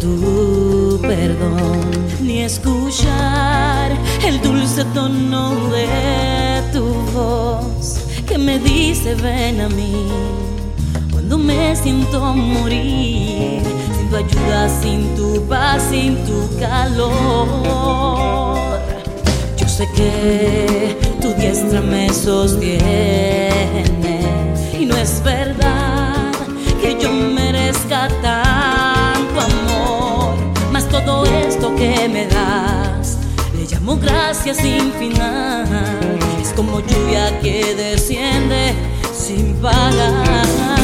tu perdón, ni escuchar el dulce tono de tu voz que me dice ven a mí cuando me siento morir, sin tu ayuda, sin tu paz, sin tu calor. Yo sé que tu diestra me sostiene y no es verdad le llamo gracias sin final. Es como lluvia que desciende sin parar.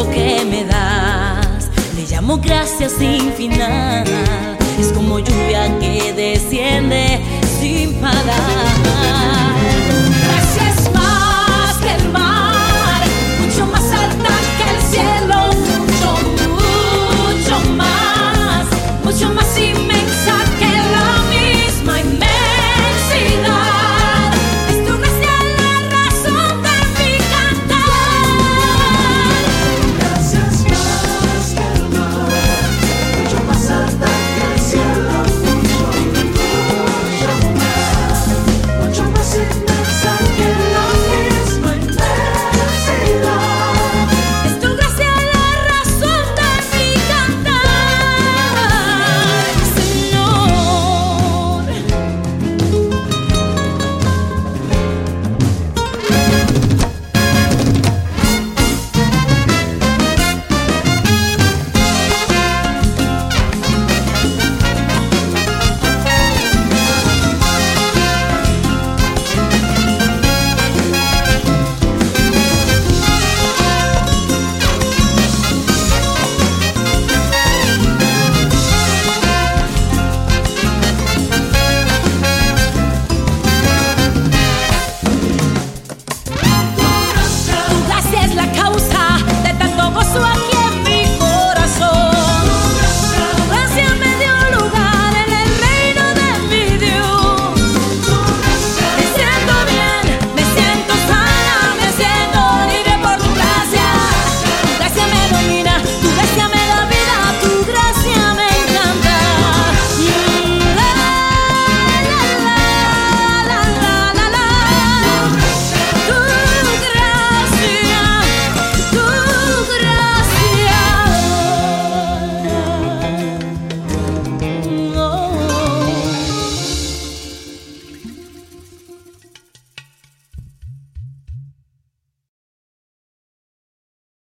Esto que me das le llamo gracias sin final. Es como lluvia que desciende.